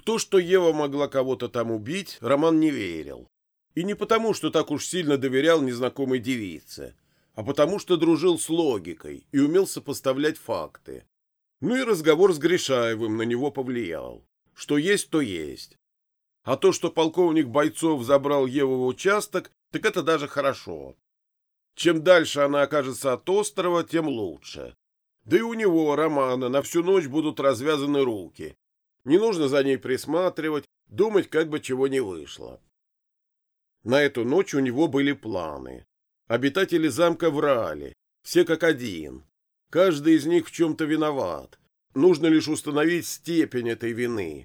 В то, что Ева могла кого-то там убить, Роман не верил. И не потому, что так уж сильно доверял незнакомой девице, а потому что дружил с логикой и умел сопоставлять факты. Ну и разговор с Гришаевым на него повлиял. Что есть, то есть. А то, что полковник Бойцов забрал Еву в участок, так это даже хорошо. Чем дальше она окажется от острова, тем лучше. Да и у него, Романа, на всю ночь будут развязаны руки. Не нужно за ней присматривать, думать, как бы чего не вышло. На эту ночь у него были планы. Обитатели замка врали, все как один. Каждый из них в чем-то виноват. Нужно лишь установить степень этой вины.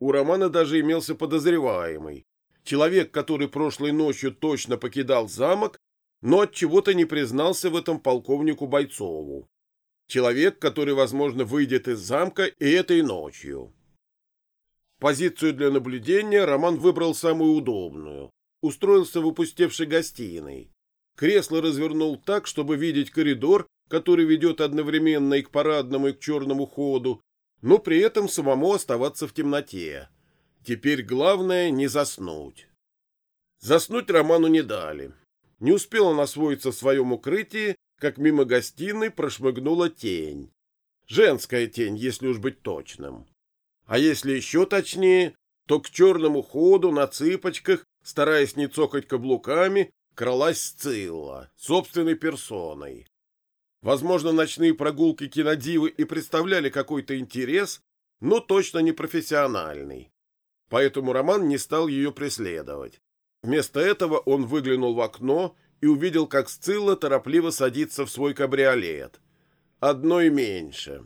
У Романа даже имелся подозреваемый. Человек, который прошлой ночью точно покидал замок, но от чего-то не признался в этом полковнику Бойцову. Человек, который, возможно, выйдет из замка и этой ночью. Позицию для наблюдения Роман выбрал самую удобную устроился в опустевшей гостиной. Кресло развернул так, чтобы видеть коридор, который ведет одновременно и к парадному, и к черному ходу, но при этом самому оставаться в темноте. Теперь главное не заснуть. Заснуть Роману не дали. Не успел он освоиться в своем укрытии, как мимо гостиной прошмыгнула тень. Женская тень, если уж быть точным. А если еще точнее, то к черному ходу на цыпочках стараясь не цокать каблуками, кралась Сцилла, собственной персоной. Возможно, ночные прогулки кинодивы и представляли какой-то интерес, но точно не профессиональный. Поэтому Роман не стал ее преследовать. Вместо этого он выглянул в окно и увидел, как Сцилла торопливо садится в свой кабриолет. Одной меньше.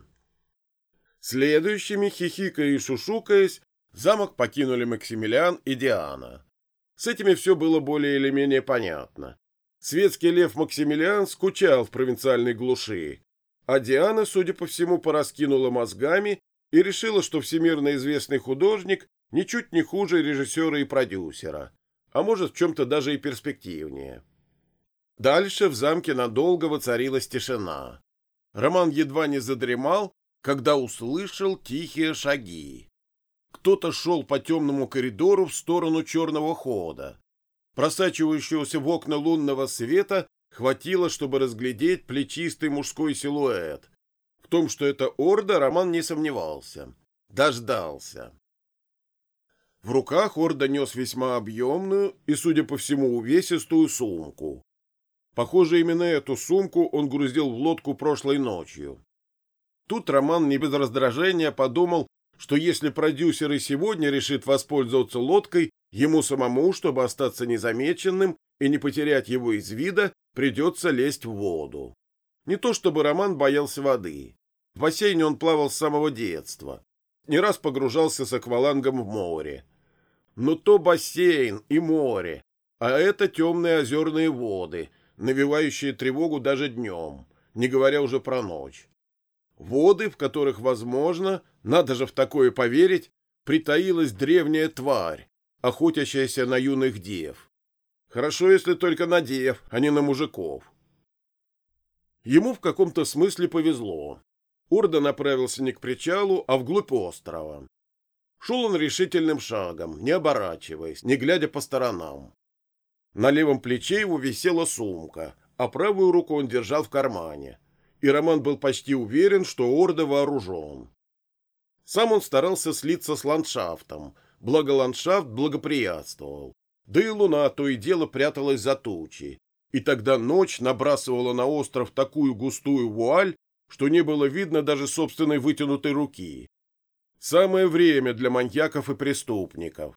Следующими, хихикая и шушукаясь, замок покинули Максимилиан и Диана. С этими все было более или менее понятно. Светский лев Максимилиан скучал в провинциальной глуши, а Диана, судя по всему, пораскинула мозгами и решила, что всемирно известный художник ничуть не хуже режиссера и продюсера, а может, в чем-то даже и перспективнее. Дальше в замке надолго воцарилась тишина. Роман едва не задремал, когда услышал тихие шаги. Кто-то шел по темному коридору в сторону черного хода. Просачивающегося в окна лунного света хватило, чтобы разглядеть плечистый мужской силуэт. В том, что это Орда, Роман не сомневался. Дождался. В руках Орда нес весьма объемную и, судя по всему, увесистую сумку. Похоже, именно эту сумку он грузил в лодку прошлой ночью. Тут Роман не без раздражения подумал, что если продюсер и сегодня решит воспользоваться лодкой, ему самому, чтобы остаться незамеченным и не потерять его из вида, придется лезть в воду. Не то чтобы Роман боялся воды. В бассейне он плавал с самого детства. Не раз погружался с аквалангом в море. Но то бассейн и море, а это темные озерные воды, навевающие тревогу даже днем, не говоря уже про ночь. Воды, в которых, возможно, надо же в такое поверить, притаилась древняя тварь, охотящаяся на юных дев. Хорошо, если только на дев, а не на мужиков. Ему в каком-то смысле повезло. Орда направился не к причалу, а вглубь острова. Шел он решительным шагом, не оборачиваясь, не глядя по сторонам. На левом плече его висела сумка, а правую руку он держал в кармане и Роман был почти уверен, что Орда вооружен. Сам он старался слиться с ландшафтом, благо ландшафт благоприятствовал. Да и луна то и дело пряталась за тучи, и тогда ночь набрасывала на остров такую густую вуаль, что не было видно даже собственной вытянутой руки. Самое время для маньяков и преступников.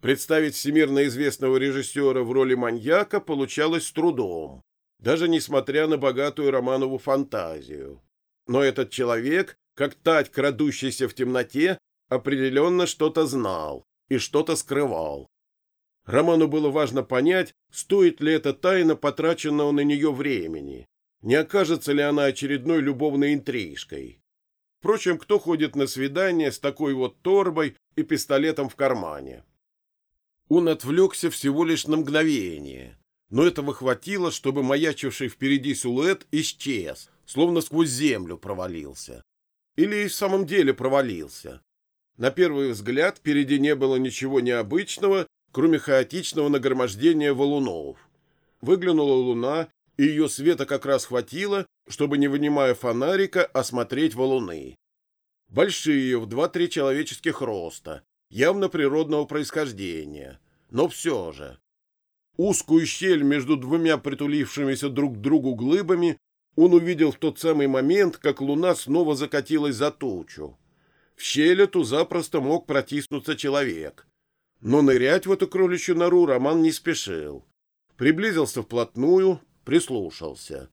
Представить всемирно известного режиссера в роли маньяка получалось с трудом даже несмотря на богатую Романову фантазию. Но этот человек, как тать, крадущийся в темноте, определенно что-то знал и что-то скрывал. Роману было важно понять, стоит ли эта тайна потраченного на нее времени, не окажется ли она очередной любовной интрижкой. Впрочем, кто ходит на свидание с такой вот торбой и пистолетом в кармане? Он отвлекся всего лишь на мгновение, но этого хватило, чтобы маячивший впереди силуэт исчез, словно сквозь землю провалился. Или и в самом деле провалился. На первый взгляд впереди не было ничего необычного, кроме хаотичного нагромождения валунов. Выглянула луна, и ее света как раз хватило, чтобы, не вынимая фонарика, осмотреть валуны. Большие, в два-три человеческих роста, явно природного происхождения, но все же. Узкую щель между двумя притулившимися друг к другу глыбами он увидел в тот самый момент, как луна снова закатилась за тучу. В щель эту запросто мог протиснуться человек. Но нырять в эту кроличью нору Роман не спешил. Приблизился вплотную, прислушался.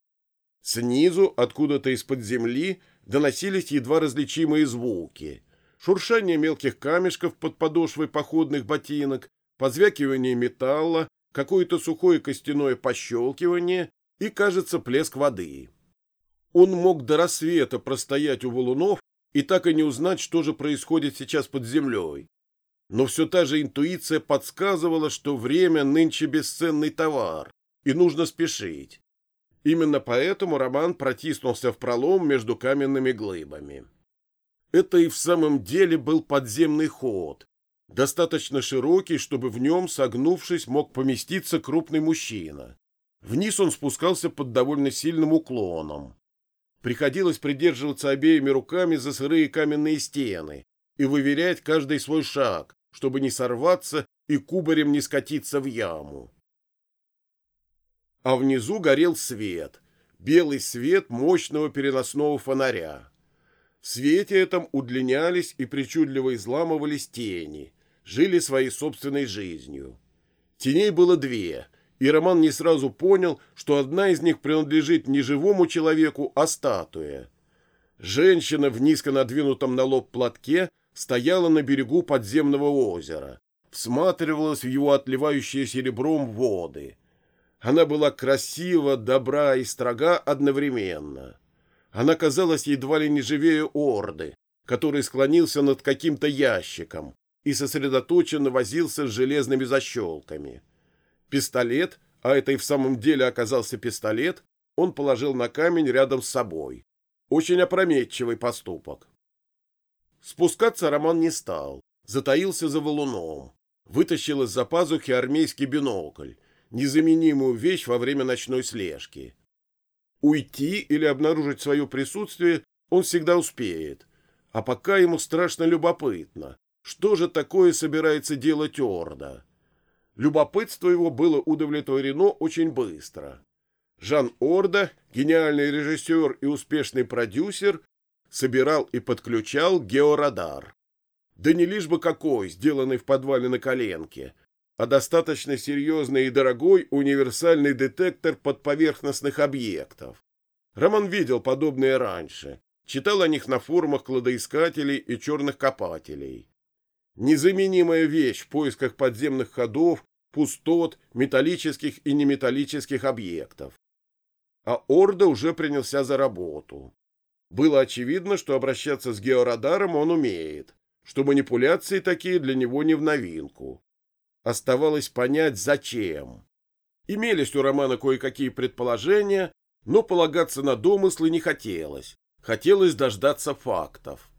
Снизу, откуда-то из-под земли, доносились едва различимые звуки. Шуршание мелких камешков под подошвой походных ботинок, позвякивание металла, какое-то сухое костяное пощелкивание и, кажется, плеск воды. Он мог до рассвета простоять у валунов и так и не узнать, что же происходит сейчас под землей. Но все та же интуиция подсказывала, что время нынче бесценный товар, и нужно спешить. Именно поэтому Роман протиснулся в пролом между каменными глыбами. Это и в самом деле был подземный ход, достаточно широкий, чтобы в нем, согнувшись, мог поместиться крупный мужчина. Вниз он спускался под довольно сильным уклоном. Приходилось придерживаться обеими руками за сырые каменные стены и выверять каждый свой шаг, чтобы не сорваться и кубарем не скатиться в яму. А внизу горел свет, белый свет мощного переносного фонаря. В свете этом удлинялись и причудливо изламывались тени, жили своей собственной жизнью. Теней было две, и Роман не сразу понял, что одна из них принадлежит не живому человеку, а статуе. Женщина в низко надвинутом на лоб платке стояла на берегу подземного озера, всматривалась в его отливающие серебром воды. Она была красива, добра и строга одновременно. Она казалась едва ли не живее орды, который склонился над каким-то ящиком и сосредоточенно возился с железными защелками. Пистолет, а это и в самом деле оказался пистолет, он положил на камень рядом с собой. Очень опрометчивый поступок. Спускаться Роман не стал, затаился за валуном, вытащил из-за пазухи армейский бинокль, незаменимую вещь во время ночной слежки. Уйти или обнаружить свое присутствие он всегда успеет, а пока ему страшно любопытно, что же такое собирается делать Орда. Любопытство его было удовлетворено очень быстро. Жан Орда, гениальный режиссер и успешный продюсер, собирал и подключал георадар. Да не лишь бы какой, сделанный в подвале на коленке, а достаточно серьезный и дорогой универсальный детектор подповерхностных объектов. Роман видел подобные раньше, читал о них на форумах кладоискателей и черных копателей. Незаменимая вещь в поисках подземных ходов, пустот, металлических и неметаллических объектов. А Орда уже принялся за работу. Было очевидно, что обращаться с георадаром он умеет, что манипуляции такие для него не в новинку. Оставалось понять, зачем. Имелись у Романа кое-какие предположения, но полагаться на домыслы не хотелось. Хотелось дождаться фактов.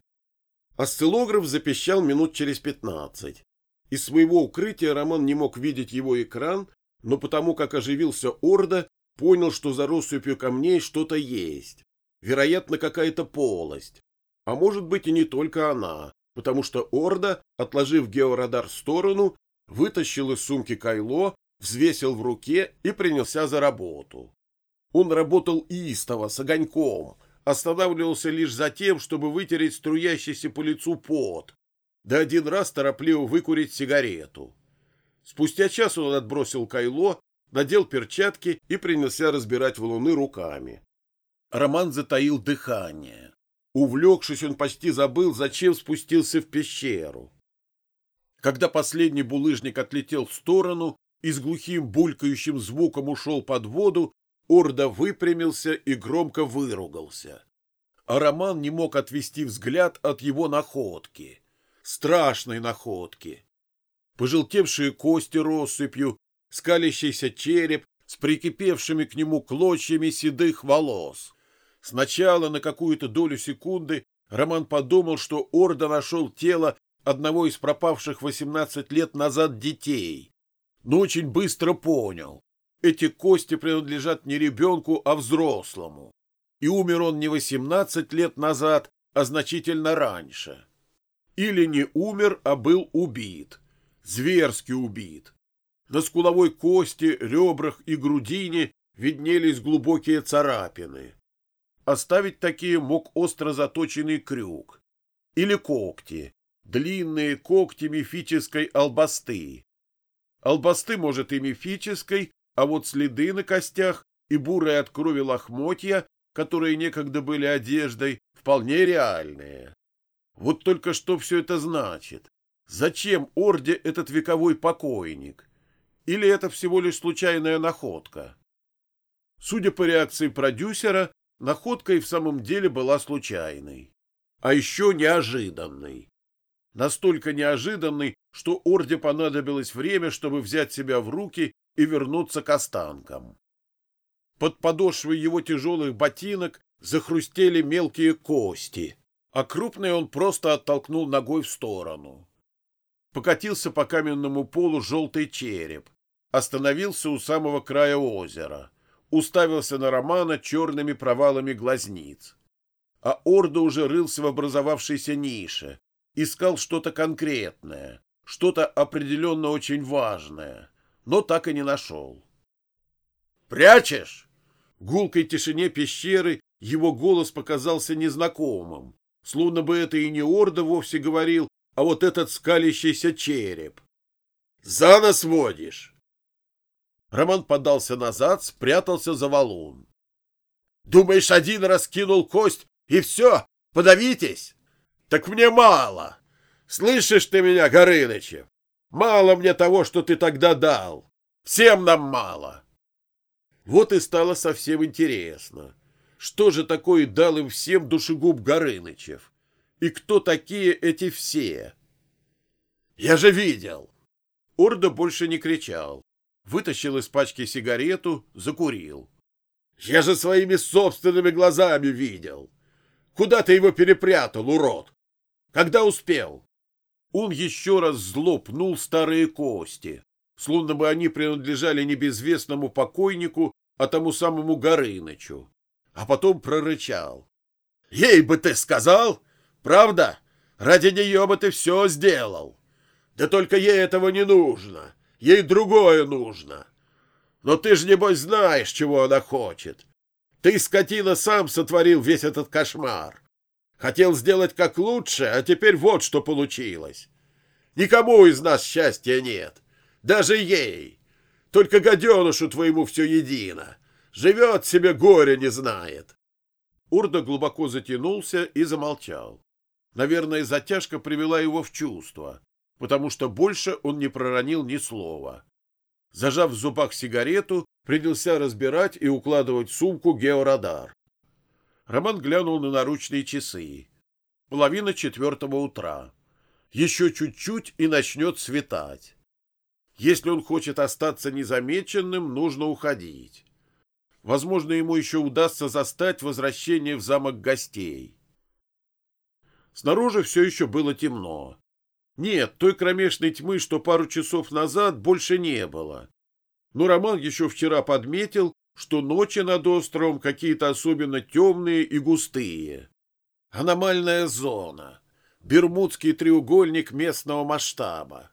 Осциллограф запищал минут через пятнадцать. Из своего укрытия Роман не мог видеть его экран, но потому как оживился Орда, понял, что за россыпью камней что-то есть вероятно, какая-то полость. А может быть и не только она, потому что Орда, отложив георадар в сторону, вытащил из сумки кайло, взвесил в руке и принялся за работу. Он работал истово, с огоньком, останавливался лишь за тем, чтобы вытереть струящийся по лицу пот, да один раз торопливо выкурить сигарету. Спустя час он отбросил кайло, надел перчатки и принялся разбирать валуны руками. Роман затаил дыхание. Увлекшись, он почти забыл, зачем спустился в пещеру. Когда последний булыжник отлетел в сторону и с глухим булькающим звуком ушел под воду, Орда выпрямился и громко выругался. А Роман не мог отвести взгляд от его находки. Страшной находки. Пожелтевшие кости россыпью, скалящийся череп с прикипевшими к нему клочьями седых волос. Сначала на какую-то долю секунды Роман подумал, что Орда нашел тело одного из пропавших 18 лет назад детей, но очень быстро понял, эти кости принадлежат не ребенку, а взрослому. И умер он не 18 лет назад, а значительно раньше. Или не умер, а был убит. Зверски убит. На скуловой кости, ребрах и грудине виднелись глубокие царапины. Оставить такие мог остро заточенный крюк. Или когти, длинные когти мифической албасты. Албасты, может, и мифической, а вот следы на костях и бурые от крови лохмотья, которые некогда были одеждой, вполне реальные. Вот только что все это значит? Зачем Орде этот вековой покойник? Или это всего лишь случайная находка? Судя по реакции продюсера, находка и в самом деле была случайной. А еще неожиданной. Настолько неожиданной, что Орде понадобилось время, чтобы взять себя в руки и вернуться к останкам. Под подошвой его тяжелых ботинок захрустели мелкие кости, а крупные он просто оттолкнул ногой в сторону. Покатился по каменному полу желтый череп, остановился у самого края озера, уставился на Романа черными провалами глазниц. А Орда уже рылся в образовавшейся нише, искал что-то конкретное, что-то определенно очень важное, но так и не нашел. «Прячешь?» В гулкой тишине пещеры его голос показался незнакомым, словно бы это и не Орда вовсе говорил, а вот этот скалящийся череп. «За нос водишь!» Роман подался назад, спрятался за валун. «Думаешь, один раз кинул кость, и все, подавитесь? Так мне мало! Слышишь ты меня, Горынычев? Мало мне того, что ты тогда дал. Всем нам мало!» Вот и стало совсем интересно. Что же такое дал им всем душегуб Горынычев? И кто такие эти все? Я же видел. Орда больше не кричал. Вытащил из пачки сигарету, закурил. Я же своими собственными глазами видел. Куда ты его перепрятал, урод? Когда успел? Он еще раз зло пнул старые кости, словно бы они принадлежали не безвестному покойнику, а тому самому Горынычу, а потом прорычал. «Ей бы ты сказал! Правда? Ради нее бы ты все сделал! Да только ей этого не нужно, ей другое нужно. Но ты же, небось, знаешь, чего она хочет. Ты, скотина, сам сотворил весь этот кошмар. Хотел сделать как лучше, а теперь вот что получилось. Никому из нас счастья нет, даже ей. Только гаденышу твоему все едино. Живет себе, горе не знает. Урда глубоко затянулся и замолчал. Наверное, затяжка привела его в чувство, потому что больше он не проронил ни слова. Зажав в зубах сигарету, принялся разбирать и укладывать сумку георадар. Роман глянул на наручные часы. Половина четвертого утра. Еще чуть-чуть и начнет светать. Если он хочет остаться незамеченным, нужно уходить. Возможно, ему еще удастся застать возвращение в замок гостей. Снаружи все еще было темно. Нет, той кромешной тьмы, что пару часов назад, больше не было. Но Роман еще вчера подметил, что ночи над островом какие-то особенно темные и густые. Аномальная зона. Бермудский треугольник местного масштаба.